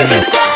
Listen.